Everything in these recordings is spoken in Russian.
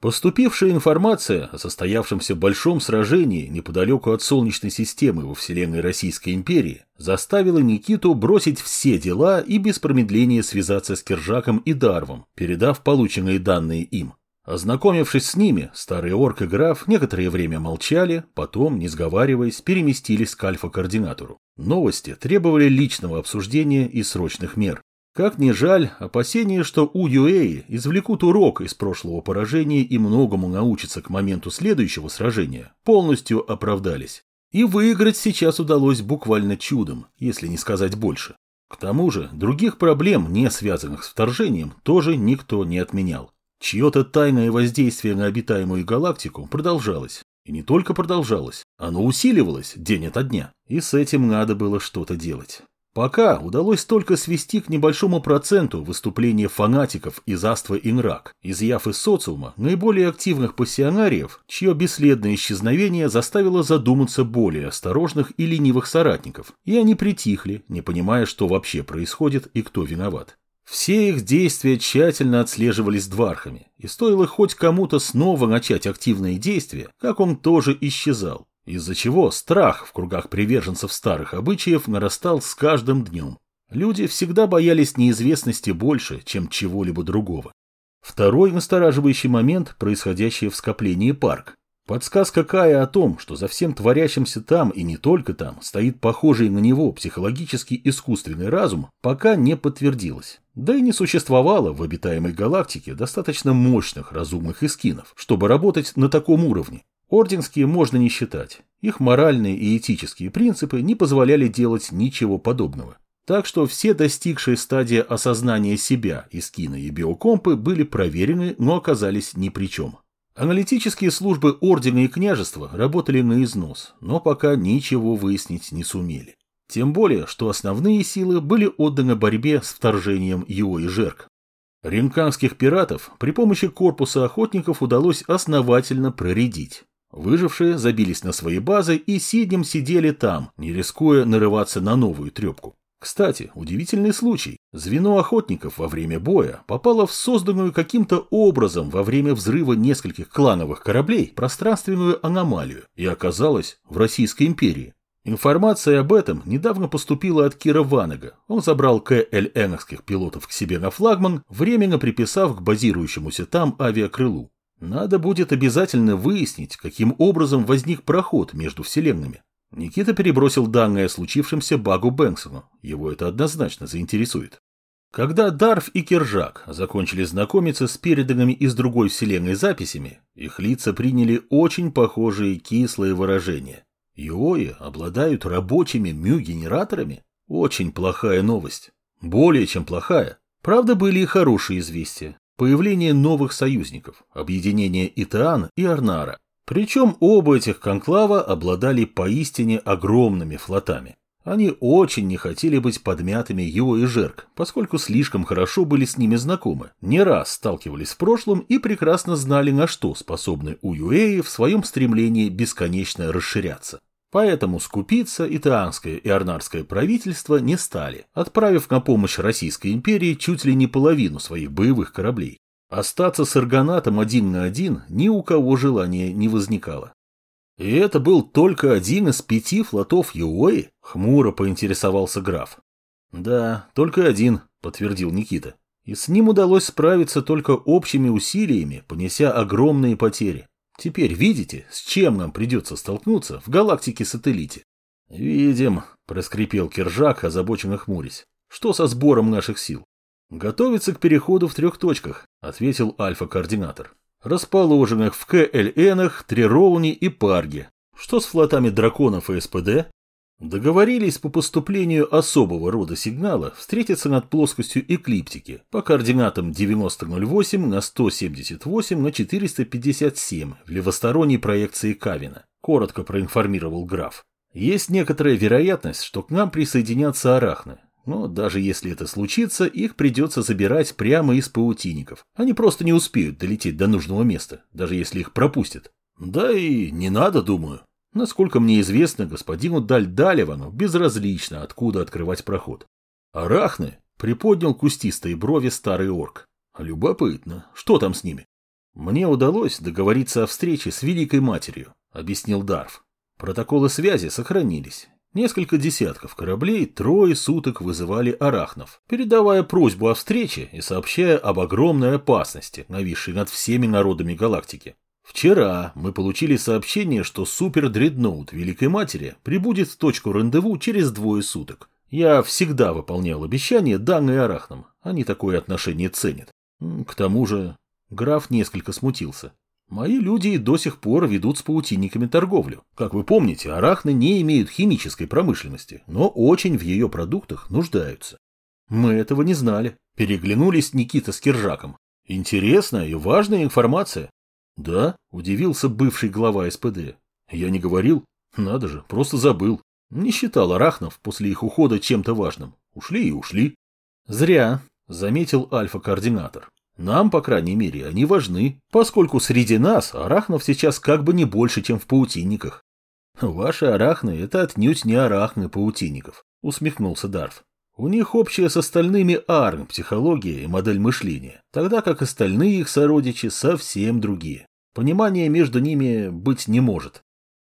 Поступившая информация о состоявшемся большом сражении неподалеку от Солнечной системы во вселенной Российской империи заставила Никиту бросить все дела и без промедления связаться с Киржаком и Дарвом, передав полученные данные им. Ознакомившись с ними, старый орк и граф некоторое время молчали, потом, не сговариваясь, переместились к альфа-координатору. Новости требовали личного обсуждения и срочных мер. Как ни жаль, опасения, что у Юэи извлекут урок из прошлого поражения и многому научатся к моменту следующего сражения, полностью оправдались. И выиграть сейчас удалось буквально чудом, если не сказать больше. К тому же, других проблем, не связанных с вторжением, тоже никто не отменял. Чье-то тайное воздействие на обитаемую галактику продолжалось. И не только продолжалось, оно усиливалось день ото дня. И с этим надо было что-то делать. Пока удалось только свести к небольшому проценту выступления фанатиков из Аства Инрак, изъяв из социума наиболее активных пассионариев, чье бесследное исчезновение заставило задуматься более осторожных и ленивых соратников, и они притихли, не понимая, что вообще происходит и кто виноват. Все их действия тщательно отслеживались двархами, и стоило хоть кому-то снова начать активные действия, как он тоже исчезал из-за чего страх в кругах приверженцев старых обычаев нарастал с каждым днем. Люди всегда боялись неизвестности больше, чем чего-либо другого. Второй настораживающий момент – происходящее в скоплении парк. Подсказка Кая о том, что за всем творящимся там и не только там стоит похожий на него психологически искусственный разум, пока не подтвердилась. Да и не существовало в обитаемой галактике достаточно мощных разумных эскинов, чтобы работать на таком уровне. Орденские можно не считать. Их моральные и этические принципы не позволяли делать ничего подобного. Так что все достигшие стадии осознания себя эскины и биокомпы были проверены, но оказались ни при чем. Аналитические службы Ордена и Княжества работали на износ, но пока ничего выяснить не сумели. Тем более, что основные силы были отданы борьбе с вторжением Йо и Жерк. Ринканских пиратов при помощи корпуса охотников удалось основательно проредить. Выжившие забились на свои базы и сиднем сидели там, не рискуя нарываться на новую трепку. Кстати, удивительный случай. Звено охотников во время боя попало в созданную каким-то образом во время взрыва нескольких клановых кораблей пространственную аномалию и оказалось в Российской империи. Информация об этом недавно поступила от Кира Ванага. Он забрал КЛНовских пилотов к себе на флагман, временно приписав к базирующемуся там авиакрылу. Надо будет обязательно выяснить, каким образом возник проход между вселенными. Никита перебросил данные о случившемся Багу Бэнксону. Его это однозначно заинтересует. Когда Дарф и Киржак закончили знакомиться с переданными из другой вселенной записями, их лица приняли очень похожие кислые выражения. Йои обладают рабочими мю-генераторами? Очень плохая новость. Более чем плохая. Правда, были и хорошие известия. Появление новых союзников, объединение Итаан и Арнара. Причем оба этих конклава обладали поистине огромными флотами. Они очень не хотели быть подмятыми Юо и Жерк, поскольку слишком хорошо были с ними знакомы, не раз сталкивались в прошлом и прекрасно знали, на что способны Уюэи в своем стремлении бесконечно расширяться. Поэтому скупиться итаанское и арнарское правительство не стали, отправив на помощь Российской империи чуть ли не половину своих боевых кораблей. Остаться с Аргонатом один на один ни у кого желания не возникало. И это был только один из пяти флотов Юои, хмуро поинтересовался граф. Да, только один, подтвердил Никита. И с ним удалось справиться только общими усилиями, понеся огромные потери. Теперь видите, с чем нам придется столкнуться в галактике-сателлите? Видим, проскрипел Киржак, озабоченно хмурясь. Что со сбором наших сил? Готовится к переходу в трех точках, ответил альфа-координатор. Расположенных в КЛНах, Трировне и Парге. Что с флотами драконов и СПД? Договорились по поступлению особого рода сигнала встретиться над плоскостью эклиптики по координатам 9008 на 178 на 457 в левосторонней проекции Кавина, коротко проинформировал граф. Есть некоторая вероятность, что к нам присоединятся арахны, но даже если это случится, их придется забирать прямо из паутинников. Они просто не успеют долететь до нужного места, даже если их пропустят. Да и не надо, думаю. Насколько мне известно, господину Дальдалевану безразлично, откуда открывать проход. Арахны приподнял кустистые брови старый орк. Любопытно, что там с ними? Мне удалось договориться о встрече с Великой Матерью, объяснил Дарф. Протоколы связи сохранились. Несколько десятков кораблей трое суток вызывали арахнов, передавая просьбу о встрече и сообщая об огромной опасности, нависшей над всеми народами галактики. Вчера мы получили сообщение, что супер-дредноут Великой Матери прибудет в точку рандеву через двое суток. Я всегда выполнял обещания, данные арахнам. Они такое отношение ценят. К тому же граф несколько смутился. Мои люди до сих пор ведут с паутинниками торговлю. Как вы помните, арахны не имеют химической промышленности, но очень в ее продуктах нуждаются. Мы этого не знали. Переглянулись Никита с Киржаком. Интересная и важная информация. Да, удивился бывший глава СПД. Я не говорил. Надо же, просто забыл. Не считал арахнов после их ухода чем-то важным. Ушли и ушли. Зря, заметил альфа-координатор. Нам, по крайней мере, они важны, поскольку среди нас арахнов сейчас как бы не больше, чем в паутинниках. Ваши арахны – это отнюдь не арахны паутинников, усмехнулся Дарф. У них общая с остальными арм психология и модель мышления, тогда как остальные их сородичи совсем другие. Понимания между ними быть не может.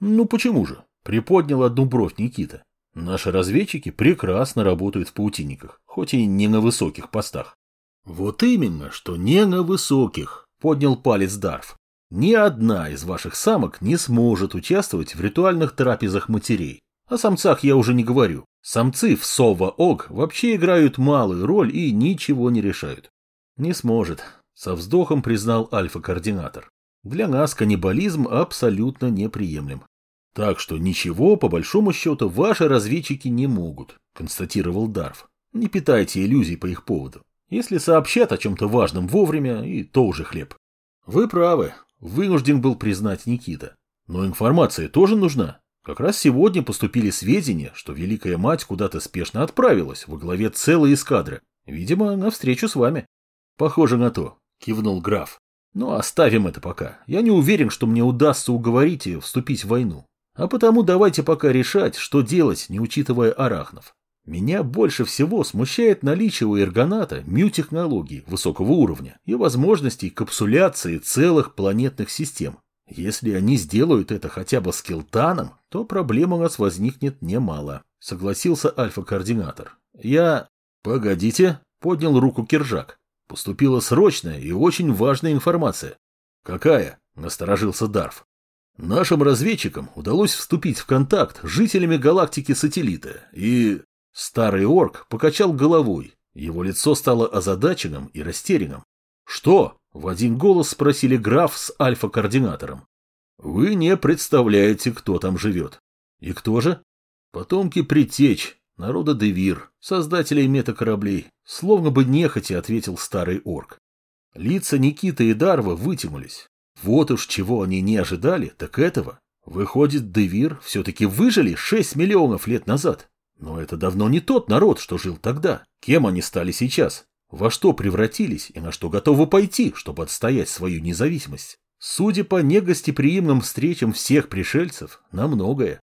Ну почему же? Приподнял одну бровь Никита. Наши разведчики прекрасно работают в паутинниках, хоть и не на высоких постах. Вот именно, что не на высоких, поднял палец Дарф. Ни одна из ваших самок не сможет участвовать в ритуальных трапезах матерей. О самцах я уже не говорю. Самцы в Сова-Ог вообще играют малую роль и ничего не решают. Не сможет, со вздохом признал альфа-координатор. Для нас каннибализм абсолютно неприемлем. Так что ничего, по большому счету, ваши разведчики не могут, констатировал Дарф. Не питайте иллюзий по их поводу. Если сообщат о чем-то важном вовремя, и то уже хлеб. Вы правы, вынужден был признать Никита. Но информация тоже нужна. Как раз сегодня поступили сведения, что Великая Мать куда-то спешно отправилась во главе целой эскадры. Видимо, на встречу с вами. Похоже на то, кивнул граф. Но оставим это пока. Я не уверен, что мне удастся уговорить ее вступить в войну. А потому давайте пока решать, что делать, не учитывая арахнов. Меня больше всего смущает наличие у эргоната мю-технологий высокого уровня и возможностей капсуляции целых планетных систем. Если они сделают это хотя бы с Келтаном, то проблем у нас возникнет немало, согласился альфа-координатор. Я... Погодите, поднял руку Киржак. Поступила срочная и очень важная информация. Какая? Насторожился Дарф. Нашим разведчикам удалось вступить в контакт с жителями галактики-сателлита и... Старый орк покачал головой. Его лицо стало озадаченным и растерянным. «Что?» – в один голос спросили граф с альфа-координатором. «Вы не представляете, кто там живет». «И кто же?» «Потомки Притеч, народа Девир, создателей метакораблей», словно бы нехотя ответил старый орк. Лица Никиты и Дарва вытянулись. Вот уж чего они не ожидали, так этого. Выходит, Девир все-таки выжили шесть миллионов лет назад. Но это давно не тот народ, что жил тогда. Кем они стали сейчас? Во что превратились и на что готовы пойти, чтобы отстоять свою независимость? Судя по негостеприимным встречам всех пришельцев, на многое.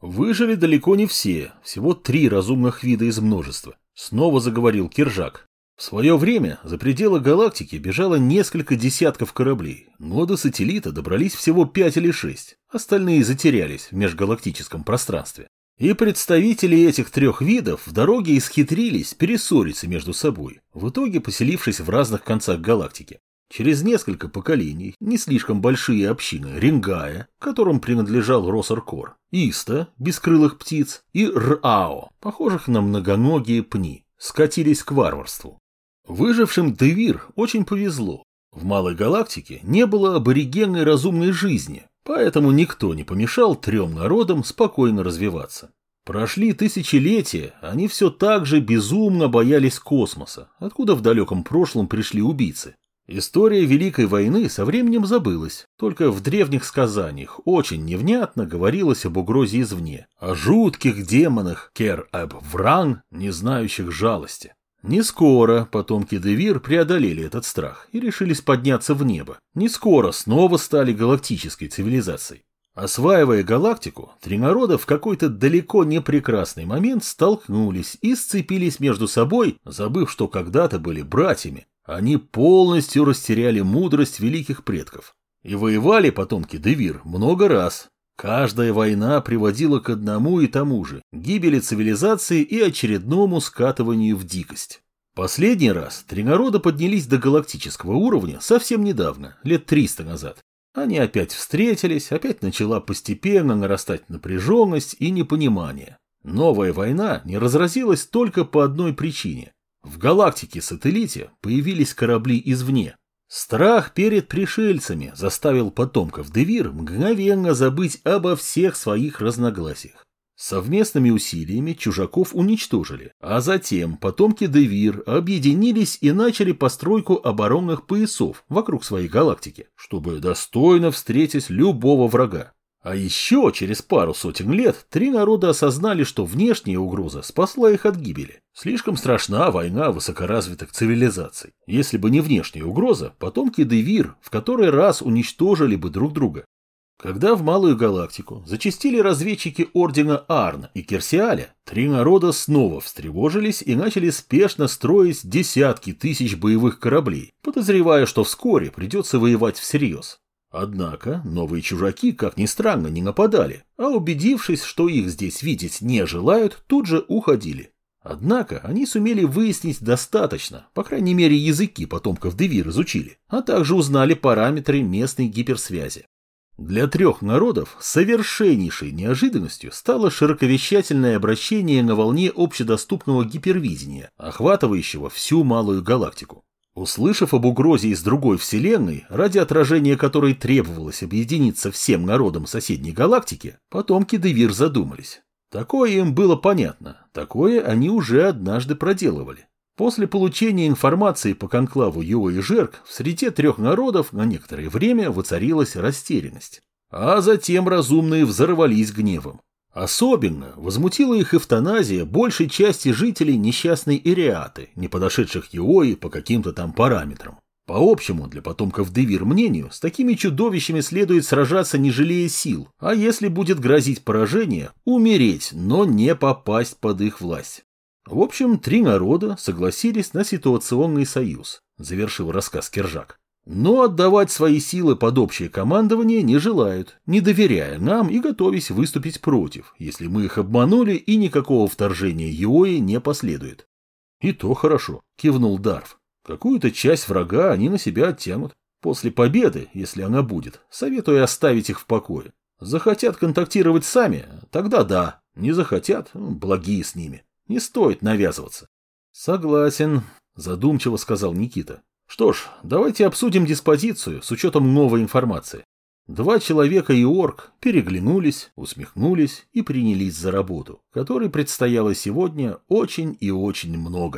Выжили далеко не все, всего три разумных вида из множества. Снова заговорил Киржак. В свое время за пределы галактики бежало несколько десятков кораблей, но до сателлита добрались всего пять или шесть, остальные затерялись в межгалактическом пространстве. И представители этих трех видов в дороге исхитрились перессориться между собой, в итоге поселившись в разных концах галактики. Через несколько поколений не слишком большие общины Рингая, которым принадлежал Росаркор, Иста, бескрылых птиц, и Рао, похожих на многоногие пни, скатились к варварству. Выжившим Девир очень повезло. В малой галактике не было аборигенной разумной жизни, Поэтому никто не помешал трем народам спокойно развиваться. Прошли тысячелетия, они все так же безумно боялись космоса, откуда в далеком прошлом пришли убийцы. История Великой войны со временем забылась, только в древних сказаниях очень невнятно говорилось об угрозе извне, о жутких демонах Кер-Эб-Вран, не знающих жалости. Не скоро потомки Девир преодолели этот страх и решились подняться в небо. Не скоро снова стали галактической цивилизацией. Осваивая галактику, три народа в какой-то далеко не прекрасный момент столкнулись и сцепились между собой, забыв, что когда-то были братьями. Они полностью растеряли мудрость великих предков. И воевали потомки Девир много раз. Каждая война приводила к одному и тому же – гибели цивилизации и очередному скатыванию в дикость. Последний раз три народа поднялись до галактического уровня совсем недавно, лет 300 назад. Они опять встретились, опять начала постепенно нарастать напряженность и непонимание. Новая война не разразилась только по одной причине. В галактике-сателлите появились корабли извне. Страх перед пришельцами заставил потомков Девир мгновенно забыть обо всех своих разногласиях. Совместными усилиями чужаков уничтожили, а затем потомки Девир объединились и начали постройку оборонных поясов вокруг своей галактики, чтобы достойно встретить любого врага. А еще через пару сотен лет три народа осознали, что внешняя угроза спасла их от гибели. Слишком страшна война высокоразвитых цивилизаций. Если бы не внешняя угроза, потомки Девир в который раз уничтожили бы друг друга. Когда в Малую Галактику зачастили разведчики Ордена Арна и Керсиаля, три народа снова встревожились и начали спешно строить десятки тысяч боевых кораблей, подозревая, что вскоре придется воевать всерьез. Однако новые чужаки, как ни странно, не нападали, а убедившись, что их здесь видеть не желают, тут же уходили. Однако они сумели выяснить достаточно, по крайней мере языки потомков Девир изучили, а также узнали параметры местной гиперсвязи. Для трех народов совершеннейшей неожиданностью стало широковещательное обращение на волне общедоступного гипервидения, охватывающего всю малую галактику. Услышав об угрозе из другой вселенной, ради отражения которой требовалось объединиться всем народам соседней галактики, потомки Девир задумались. Такое им было понятно, такое они уже однажды проделывали. После получения информации по конклаву Юо и Жерк в среде трех народов на некоторое время воцарилась растерянность. А затем разумные взорвались гневом. Особенно возмутила их эвтаназия большей части жителей несчастной Ириаты, не подошедших Юои по каким-то там параметрам. По общему, для потомков Девир мнению, с такими чудовищами следует сражаться не жалея сил, а если будет грозить поражение, умереть, но не попасть под их власть. В общем, три народа согласились на ситуационный союз, завершил рассказ Кержак. Но отдавать свои силы под общее командование не желают, не доверяя нам и готовясь выступить против, если мы их обманули и никакого вторжения Йои не последует. И то хорошо, кивнул Дарф. Какую-то часть врага они на себя оттянут. После победы, если она будет, советую оставить их в покое. Захотят контактировать сами, тогда да, не захотят, благие с ними. Не стоит навязываться. Согласен, задумчиво сказал Никита. Что ж, давайте обсудим диспозицию с учетом новой информации. Два человека и орк переглянулись, усмехнулись и принялись за работу, которой предстояло сегодня очень и очень много.